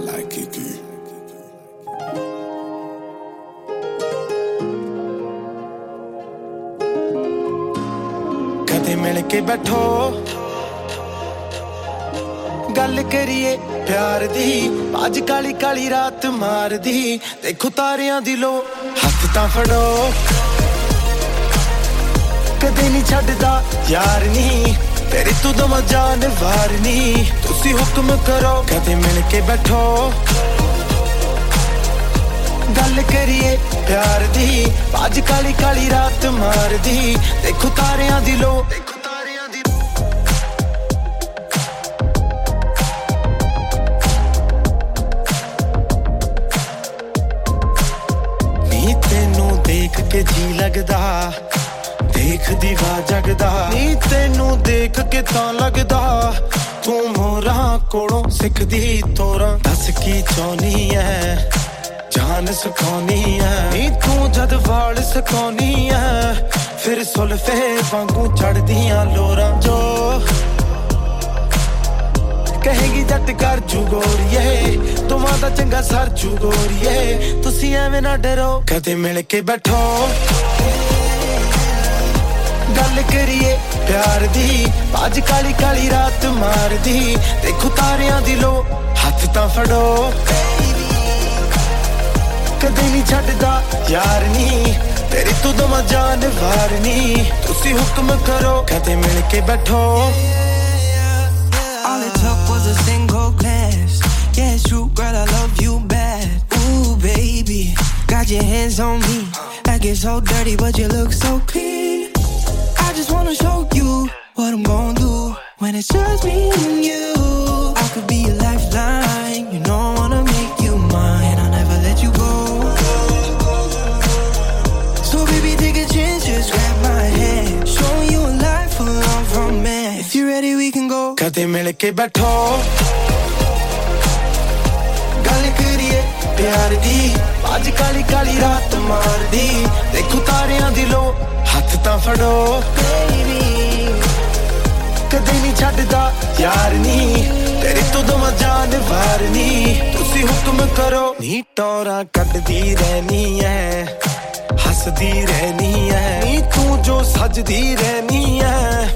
Eh? ਕਦੇ ਮਿਲ ਕੇ ਬੈਠੋ। ਗੱਲ ਕਰੀਏ ਪਿਆਰ ਦੀ। ਅੱਜ ਕਾਲੀ ਕਾਲੀ ਰਾਤ ਮਾਰਦੀ। ਦੇਖੋ ਤਾਰਿਆਂ ਦੀ ਲੋ, ਹੱਥ ਤਾਂ ਫੜੋ। ਕਦੇ ਨਹੀਂ ਛੱਡਦਾ ਯਾਰ ਨਹੀਂ ਤੇਰੀ ਤੂੰ ਦਮ ਜਾਨ ਵਾਰਨੀ। ਤੁਸੀਂ ਹੁਕਮ ਕਰੋ, ਕਦੇ ਮਿਲ ਕੇ ਬੈਠੋ। ਗੱਲ ਕਰੀਏ ਪਿਆਰ ਦੀ, ਅੱਜ ਕਾਲੀ ਕਾਲੀ ਰਾਤ ਮਾਰਦੀ। ਦੇਖੋ ਤਾਰਿਆਂ ਦੀ ਲੋ ਨੀ ਤੈਨੂੰ ਦੇਖ ਕੇ ਜੀ ਲੱਗਦਾ। ਦੇਖ ਦੀਵਾ ਜਗਦਾ। ਨੀ ਤੈਨੂੰ ਦੇਖ ਕੇ ਤਾਂ ਲੱਗਦਾ। ਤੂੰ ਮੋਰਾਂ ਕੋਲੋਂ ਸਿੱਖਦੀ ਤੋਰਾਂ। ਦੱਸ ਕੀ ਚਾਹਨੀ ਐ? ਜਾਨ ਸੁਖਾਉਣੀ ਐ। ਨੀ ਤੂੰ ਜਦ ਵਾਲ ਸੁਖਾਉਣੀ ਐ। ਫਿਰ ਸੁਲਫੇ ਵਾਂਗੂ ਚੜਦੀਆਂ ਲੋਰਾਂ। ਜੋ ਕਹੇਗੀ ਜੱਟ ਕਰ ਜੂ ਗੋਰੀਏ ਤੁਮਾਂ ਦਾ ਚੰਗਾ ਸਰ ਜੂ ਗੋਰੀਏ ਤੁਸੀਂ ਐਵੇਂ ਨਾ ਡਰੋ। ਕਦੇ ਮਿਲ ਕੇ ਬੈਠੋ। ਗੱਲ ਕਰੀਏ ਪਿਆਰ ਦੀ ਅੱਜ ਕਾਲੀ ਕਾਲੀ ਰਾਤ ਮਾਰਦੀ ਦੇਖੋ ਤਾਰਿਆਂ ਦੀ ਲੋ ਹੱਥ ਤਾਂ ਫੜੋ ਕਦੇ ਨਹੀਂ ਛੱਡਦਾ ਯਾਰ ਨਹੀਂ ਤੇਰੀ ਤੂੰ ਦਮ ਜਾਨ ਵਾਰਨੀ ਤੁਸੀਂ ਹੁਕਮ ਕਰੋ ਕਦੇ ਮਿਲ ਕੇ ਬੈਠੋ All it took was a single glance. Yeah, it's true, girl, I love you bad. Ooh, baby, got your hands on me. I get so dirty, but you look so clean. just wanna show you what I'm gonna do when it's just me and you. I could be a lifeline, you know I wanna make you mine. I'll never let you go. So baby, take a chance, just grab my hand, show you a life full of romance. If you're ready, we can go. Kate mele ke batho, gal kariye pyar di, aaj kali kali raat mar di. ਲੋ ਹੱਥ ਤਾਂ ਫੜੋ ਕਦੇ ਨਹੀਂ ਛੱਡਦਾ ਯਾਰ ਨਹੀਂ ਤੇਰੀ ਤੂੰ ਦਮ ਜਾਨ ਵਾਰਨੀ ਤੁਸੀਂ ਹੁਕਮ ਕਰੋ ਨੀ ਟੋਰਾ ਕੱਢਦੀ ਰਹਿਨੀ ਐ ਹੱਸਦੀ ਰਹਿਨੀ ਐ ਨੀ ਤੂੰ ਜੋ ਸਜਦੀ ਰਹਿਨੀ ਐ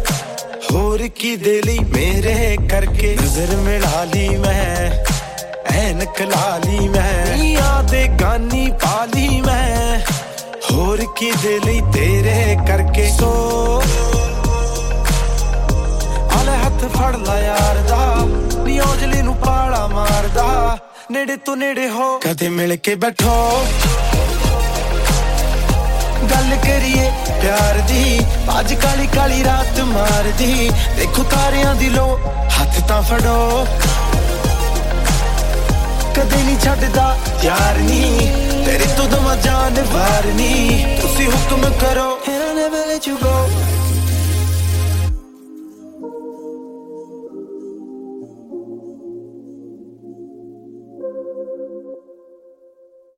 ਹੋਰ ਕੀ ਦੇ ਲਈ ਮੇਰੇ ਕਰਕੇ ਨਜ਼ਰ ਮਿਲਾ ਲਈ ਮੈਂ ਐਨਕ ਲਾ ਲਈ ਮੈਂ ਨੀਆਂ ਦੇ ਗਾਨੀ ਪਾ ਲਈ ਮੈਂ ਹੋਰ ਕੀ ਦੇ ਲਈ ਤੇਰੇ ਕਰਕੇ? ਸੋ ਆਲੇ ਹੱਥ ਫੜ ਲਾ ਯਾਰ ਦਾ ਨੀ ਔਜਲੀ ਨੂੰ ਪਾਲਾ ਮਾਰਦਾ, ਨੇੜੇ ਤੋਂ ਨੇੜੇ ਹੋ। ਕਦੇ ਮਿਲ ਕੇ ਬੈਠੋ। ਗੱਲ ਕਰੀਏ ਪਿਆਰ ਦੀ, ਅੱਜ ਕਾਲੀ ਕਾਲੀ ਰਾਤ ਮਾਰਦੀ, ਦੇਖੋ ਤਾਰਿਆਂ ਦੀ ਲੋ, ਹੱਥ ਤਾਂ ਫੜੋ। ਕਦੇ ਨਹੀਂ ਛੱਡਦਾ ਯਾਰ ਨਹੀਂ ਤੇਰੀ ਤੂੰ ਦਮ ਜਾਨ ਵਾਰਨੀ ਤੁਸੀਂ ਹੁਕਮ ਕਰੋ And I'll never let you go.